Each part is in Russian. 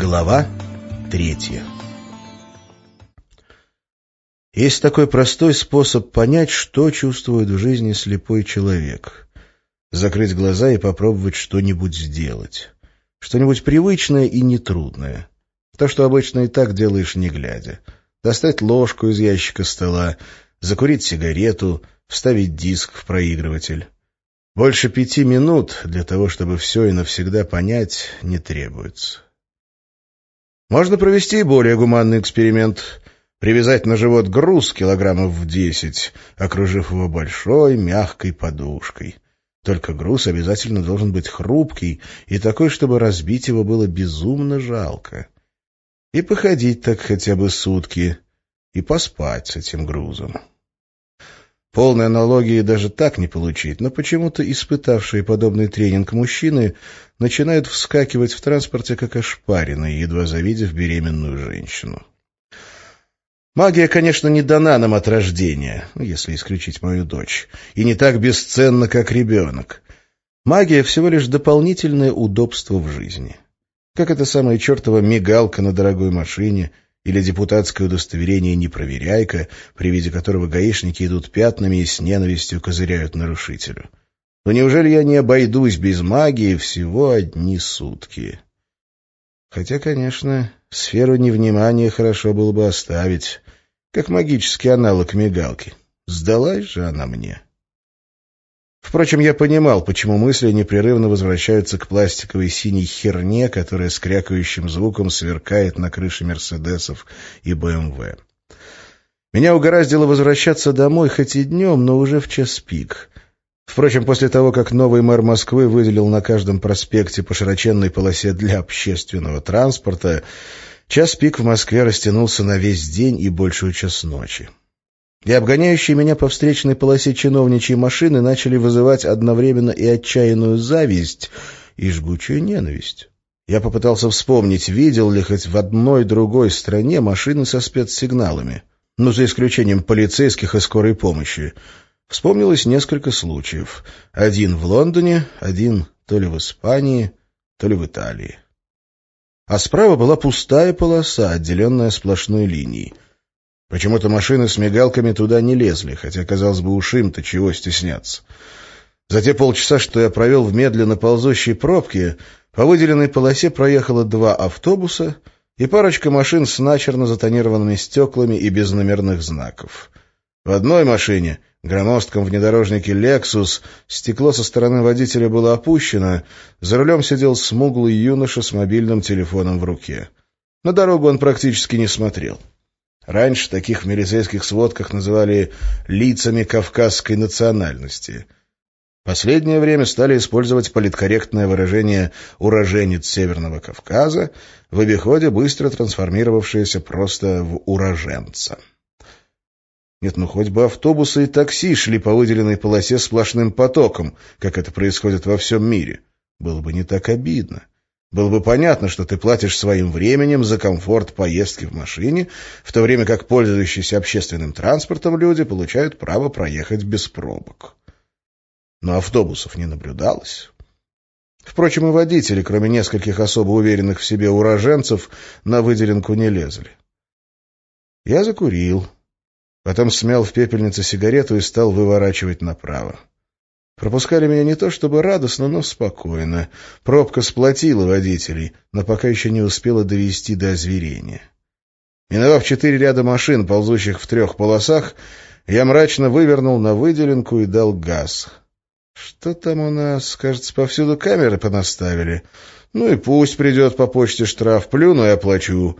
Глава третья Есть такой простой способ понять, что чувствует в жизни слепой человек. Закрыть глаза и попробовать что-нибудь сделать. Что-нибудь привычное и нетрудное. То, что обычно и так делаешь не глядя. Достать ложку из ящика стола, закурить сигарету, вставить диск в проигрыватель. Больше пяти минут для того, чтобы все и навсегда понять, не требуется. Можно провести более гуманный эксперимент. Привязать на живот груз килограммов в десять, окружив его большой мягкой подушкой. Только груз обязательно должен быть хрупкий и такой, чтобы разбить его было безумно жалко. И походить так хотя бы сутки, и поспать с этим грузом. Полной аналогии даже так не получить, но почему-то испытавшие подобный тренинг мужчины начинают вскакивать в транспорте как ошпаренные, едва завидев беременную женщину. Магия, конечно, не дана нам от рождения, если исключить мою дочь, и не так бесценна, как ребенок. Магия — всего лишь дополнительное удобство в жизни. Как эта самая чертова мигалка на дорогой машине — или депутатское удостоверение «непроверяйка», при виде которого гаишники идут пятнами и с ненавистью козыряют нарушителю. Но неужели я не обойдусь без магии всего одни сутки? Хотя, конечно, сферу невнимания хорошо было бы оставить, как магический аналог мигалки. Сдалась же она мне. Впрочем, я понимал, почему мысли непрерывно возвращаются к пластиковой синей херне, которая с крякающим звуком сверкает на крыше «Мерседесов» и «БМВ». Меня угораздило возвращаться домой хоть и днем, но уже в час пик. Впрочем, после того, как новый мэр Москвы выделил на каждом проспекте по широченной полосе для общественного транспорта, час пик в Москве растянулся на весь день и большую час ночи и обгоняющие меня по встречной полосе чиновничьи машины начали вызывать одновременно и отчаянную зависть, и жгучую ненависть. Я попытался вспомнить, видел ли хоть в одной другой стране машины со спецсигналами, ну, за исключением полицейских и скорой помощи. Вспомнилось несколько случаев. Один в Лондоне, один то ли в Испании, то ли в Италии. А справа была пустая полоса, отделенная сплошной линией — Почему-то машины с мигалками туда не лезли, хотя, казалось бы, уж им-то чего стесняться. За те полчаса, что я провел в медленно ползущей пробке, по выделенной полосе проехало два автобуса и парочка машин с начерно затонированными стеклами и без номерных знаков. В одной машине, громоздком внедорожнике «Лексус», стекло со стороны водителя было опущено, за рулем сидел смуглый юноша с мобильным телефоном в руке. На дорогу он практически не смотрел. Раньше таких в милицейских сводках называли «лицами кавказской национальности». Последнее время стали использовать политкорректное выражение «уроженец Северного Кавказа», в обиходе быстро трансформировавшееся просто в «уроженца». Нет, ну хоть бы автобусы и такси шли по выделенной полосе сплошным потоком, как это происходит во всем мире. Было бы не так обидно. Было бы понятно, что ты платишь своим временем за комфорт поездки в машине, в то время как пользующиеся общественным транспортом люди получают право проехать без пробок. Но автобусов не наблюдалось. Впрочем, и водители, кроме нескольких особо уверенных в себе уроженцев, на выделенку не лезли. Я закурил, потом смял в пепельнице сигарету и стал выворачивать направо. Пропускали меня не то чтобы радостно, но спокойно. Пробка сплотила водителей, но пока еще не успела довести до озверения. Миновав четыре ряда машин, ползущих в трех полосах, я мрачно вывернул на выделенку и дал газ. Что там у нас? Кажется, повсюду камеры понаставили. Ну и пусть придет по почте штраф, плюну и оплачу.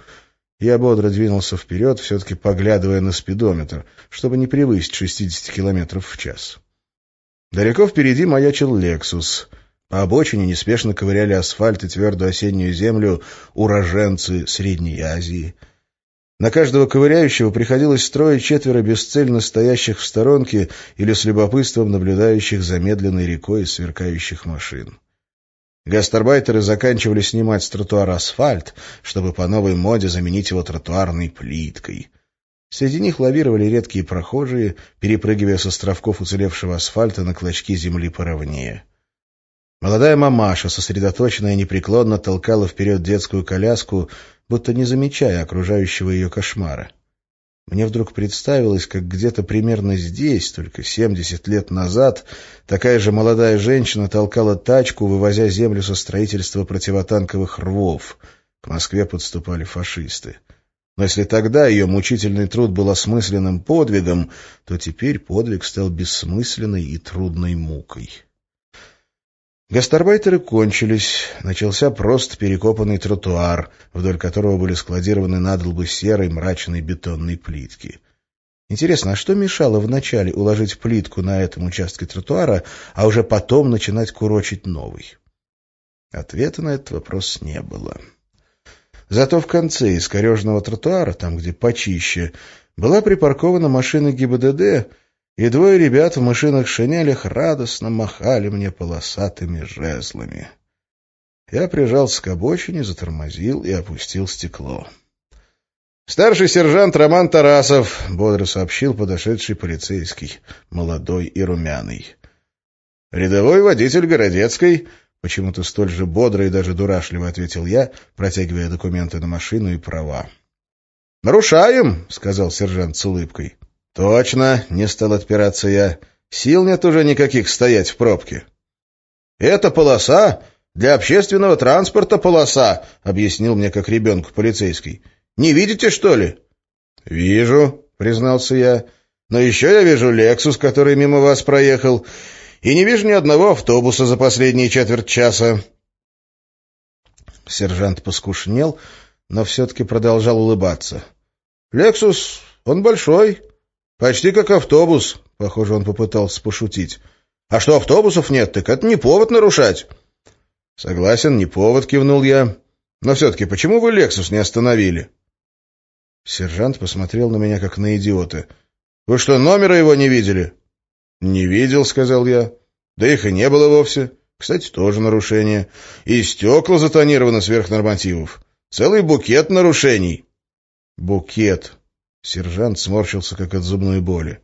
Я бодро двинулся вперед, все-таки поглядывая на спидометр, чтобы не превысить 60 километров в час. Далеко впереди маячил «Лексус». По обочине неспешно ковыряли асфальт и твердую осеннюю землю уроженцы Средней Азии. На каждого ковыряющего приходилось строить четверо бесцельно стоящих в сторонке или с любопытством наблюдающих за медленной рекой сверкающих машин. Гастарбайтеры заканчивали снимать с тротуара асфальт, чтобы по новой моде заменить его тротуарной плиткой. Среди них лавировали редкие прохожие, перепрыгивая с островков уцелевшего асфальта на клочки земли поровнее. Молодая мамаша, сосредоточенная и непреклонно толкала вперед детскую коляску, будто не замечая окружающего ее кошмара. Мне вдруг представилось, как где-то примерно здесь, только 70 лет назад, такая же молодая женщина толкала тачку, вывозя землю со строительства противотанковых рвов. К Москве подступали фашисты. Но если тогда ее мучительный труд был осмысленным подвигом, то теперь подвиг стал бессмысленной и трудной мукой. Гастарбайтеры кончились, начался просто перекопанный тротуар, вдоль которого были складированы надолбы серой мрачной бетонной плитки. Интересно, а что мешало вначале уложить плитку на этом участке тротуара, а уже потом начинать курочить новый? Ответа на этот вопрос не было. Зато в конце искорежного тротуара, там, где почище, была припаркована машина ГИБДД, и двое ребят в машинах-шинелях радостно махали мне полосатыми жезлами. Я прижался к обочине, затормозил и опустил стекло. «Старший сержант Роман Тарасов», — бодро сообщил подошедший полицейский, молодой и румяный. «Рядовой водитель Городецкой», — почему-то столь же бодро и даже дурашливо ответил я, протягивая документы на машину и права. «Нарушаем», — сказал сержант с улыбкой. «Точно», — не стал отпираться я. «Сил нет уже никаких стоять в пробке». «Это полоса для общественного транспорта полоса», — объяснил мне как ребенку полицейский. «Не видите, что ли?» «Вижу», — признался я. «Но еще я вижу «Лексус», который мимо вас проехал, и не вижу ни одного автобуса за последние четверть часа». Сержант поскушнел, но все-таки продолжал улыбаться. «Лексус, он большой, почти как автобус», — похоже, он попытался пошутить. «А что автобусов нет, так это не повод нарушать». «Согласен, не повод», — кивнул я. «Но все-таки почему вы «Лексус» не остановили?» Сержант посмотрел на меня, как на идиота. «Вы что, номера его не видели?» «Не видел», — сказал я. «Да их и не было вовсе. Кстати, тоже нарушение. И стекла затонированы сверх нормативов. Целый букет нарушений». «Букет». Сержант сморщился, как от зубной боли.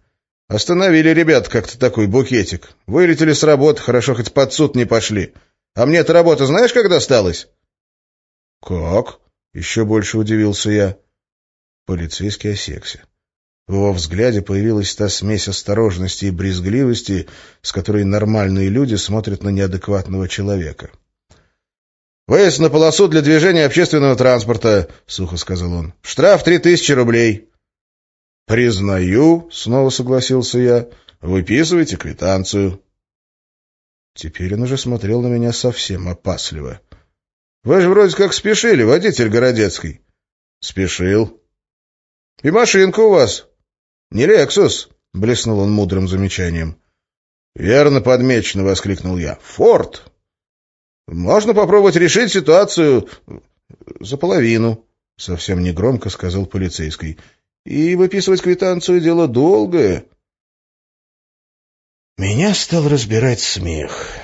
«Остановили ребят как-то такой букетик. Вылетели с работы, хорошо хоть под суд не пошли. А мне эта работа знаешь, как досталась?» «Как?» — еще больше удивился я. Полицейский осекся. В его взгляде появилась та смесь осторожности и брезгливости, с которой нормальные люди смотрят на неадекватного человека. «Выезд на полосу для движения общественного транспорта», — сухо сказал он. «Штраф три тысячи рублей». «Признаю», — снова согласился я. «Выписывайте квитанцию». Теперь он уже смотрел на меня совсем опасливо. «Вы же вроде как спешили, водитель Городецкий». «Спешил». «И машинка у вас «Не Лексус!» — блеснул он мудрым замечанием. «Верно подмечено!» — воскликнул я. «Форд!» «Можно попробовать решить ситуацию за половину», — совсем негромко сказал полицейский. «И выписывать квитанцию — дело долгое». Меня стал разбирать смех.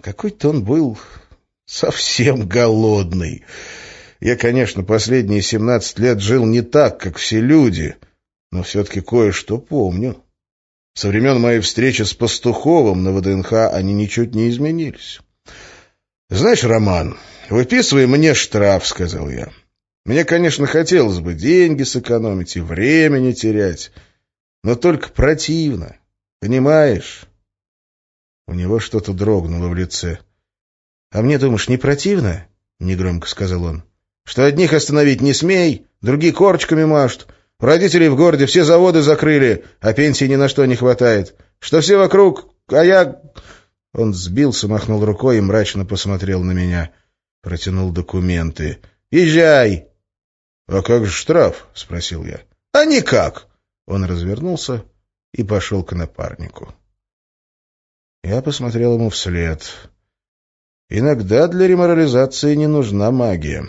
Какой-то он был совсем голодный. Я, конечно, последние семнадцать лет жил не так, как все люди — но все-таки кое-что помню. Со времен моей встречи с Пастуховым на ВДНХ они ничуть не изменились. «Знаешь, Роман, выписывай мне штраф», — сказал я. «Мне, конечно, хотелось бы деньги сэкономить и время не терять, но только противно, понимаешь?» У него что-то дрогнуло в лице. «А мне, думаешь, не противно?» — негромко сказал он. «Что одних остановить не смей, другие корочками машут, Родителей в городе все заводы закрыли, а пенсии ни на что не хватает. Что все вокруг, а я...» Он сбился, махнул рукой и мрачно посмотрел на меня. Протянул документы. «Езжай!» «А как же штраф?» — спросил я. «А никак!» Он развернулся и пошел к напарнику. Я посмотрел ему вслед. Иногда для реморализации не нужна магия.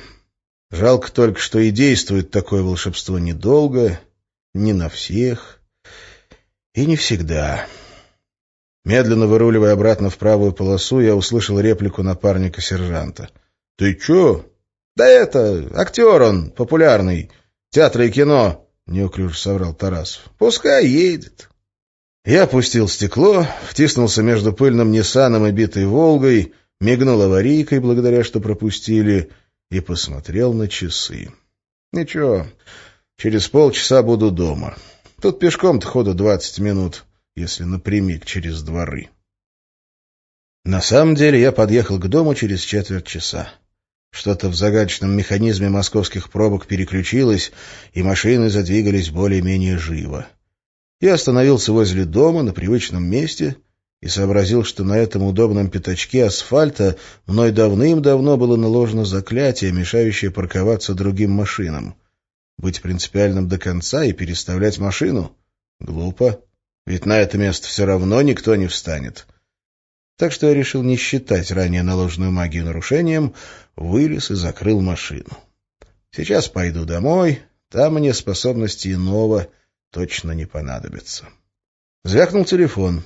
Жалко только, что и действует такое волшебство недолго, не на всех и не всегда. Медленно выруливая обратно в правую полосу, я услышал реплику напарника-сержанта. — Ты чё? — Да это, актер он, популярный, театр и кино, — неуклюже соврал Тарасов. — Пускай едет. Я опустил стекло, втиснулся между пыльным Ниссаном и битой «Волгой», мигнул аварийкой, благодаря что пропустили, и посмотрел на часы. «Ничего, через полчаса буду дома. Тут пешком-то ходу двадцать минут, если напрямик через дворы». На самом деле я подъехал к дому через четверть часа. Что-то в загадочном механизме московских пробок переключилось, и машины задвигались более-менее живо. Я остановился возле дома на привычном месте и сообразил, что на этом удобном пятачке асфальта мной давным-давно было наложено заклятие, мешающее парковаться другим машинам. Быть принципиальным до конца и переставлять машину? Глупо. Ведь на это место все равно никто не встанет. Так что я решил не считать ранее наложенную магию нарушением, вылез и закрыл машину. Сейчас пойду домой, там мне способности иного точно не понадобятся. Звякнул телефон.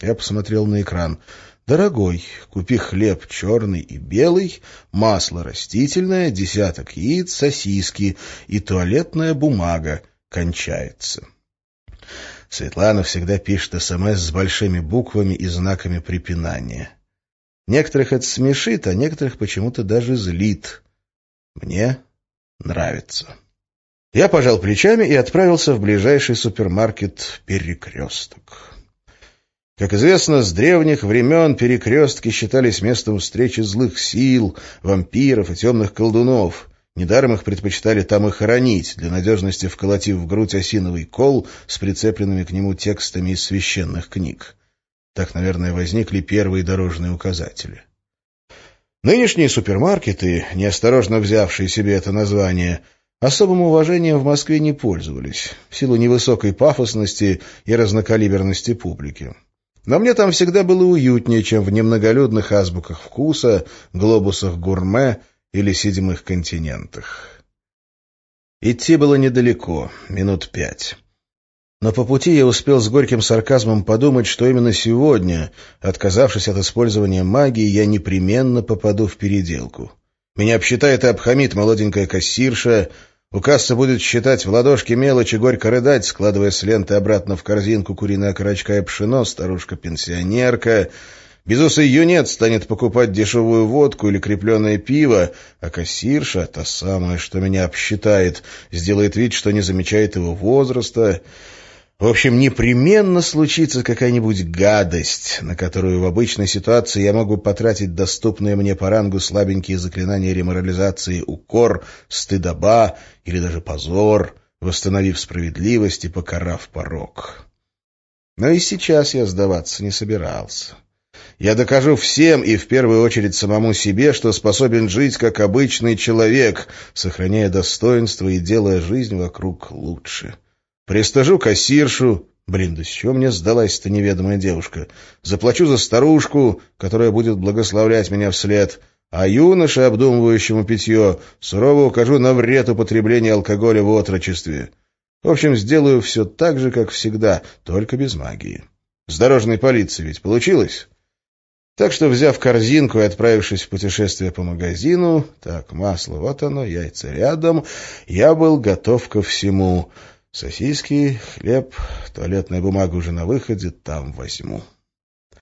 Я посмотрел на экран. «Дорогой, купи хлеб черный и белый, масло растительное, десяток яиц, сосиски и туалетная бумага. Кончается». Светлана всегда пишет СМС с большими буквами и знаками препинания. Некоторых это смешит, а некоторых почему-то даже злит. Мне нравится. Я пожал плечами и отправился в ближайший супермаркет «Перекресток». Как известно, с древних времен перекрестки считались местом встречи злых сил, вампиров и темных колдунов. Недаром их предпочитали там и хоронить, для надежности вколотив в грудь осиновый кол с прицепленными к нему текстами из священных книг. Так, наверное, возникли первые дорожные указатели. Нынешние супермаркеты, неосторожно взявшие себе это название, особым уважением в Москве не пользовались, в силу невысокой пафосности и разнокалиберности публики. Но мне там всегда было уютнее, чем в немноголюдных азбуках вкуса, глобусах гурме или седьмых континентах. Идти было недалеко, минут пять. Но по пути я успел с горьким сарказмом подумать, что именно сегодня, отказавшись от использования магии, я непременно попаду в переделку. Меня обсчитает и обхамит молоденькая кассирша, у кассы будет считать в ладошке мелочи горько рыдать, складывая с ленты обратно в корзинку куриное окорочка и пшено, старушка-пенсионерка — Безусый юнец станет покупать дешевую водку или крепленное пиво, а кассирша, та самая, что меня обсчитает, сделает вид, что не замечает его возраста. В общем, непременно случится какая-нибудь гадость, на которую в обычной ситуации я могу потратить доступные мне по рангу слабенькие заклинания реморализации укор, стыдоба или даже позор, восстановив справедливость и покарав порог. Но и сейчас я сдаваться не собирался. Я докажу всем и в первую очередь самому себе, что способен жить как обычный человек, сохраняя достоинство и делая жизнь вокруг лучше. Пристажу кассиршу, блин, да с чего мне сдалась эта неведомая девушка, заплачу за старушку, которая будет благословлять меня вслед, а юноше, обдумывающему питье, сурово укажу на вред употребления алкоголя в отрочестве. В общем, сделаю все так же, как всегда, только без магии. С дорожной полицией ведь получилось? Так что, взяв корзинку и отправившись в путешествие по магазину, так, масло, вот оно, яйца рядом, я был готов ко всему. Сосиски, хлеб, туалетная бумага уже на выходе, там возьму.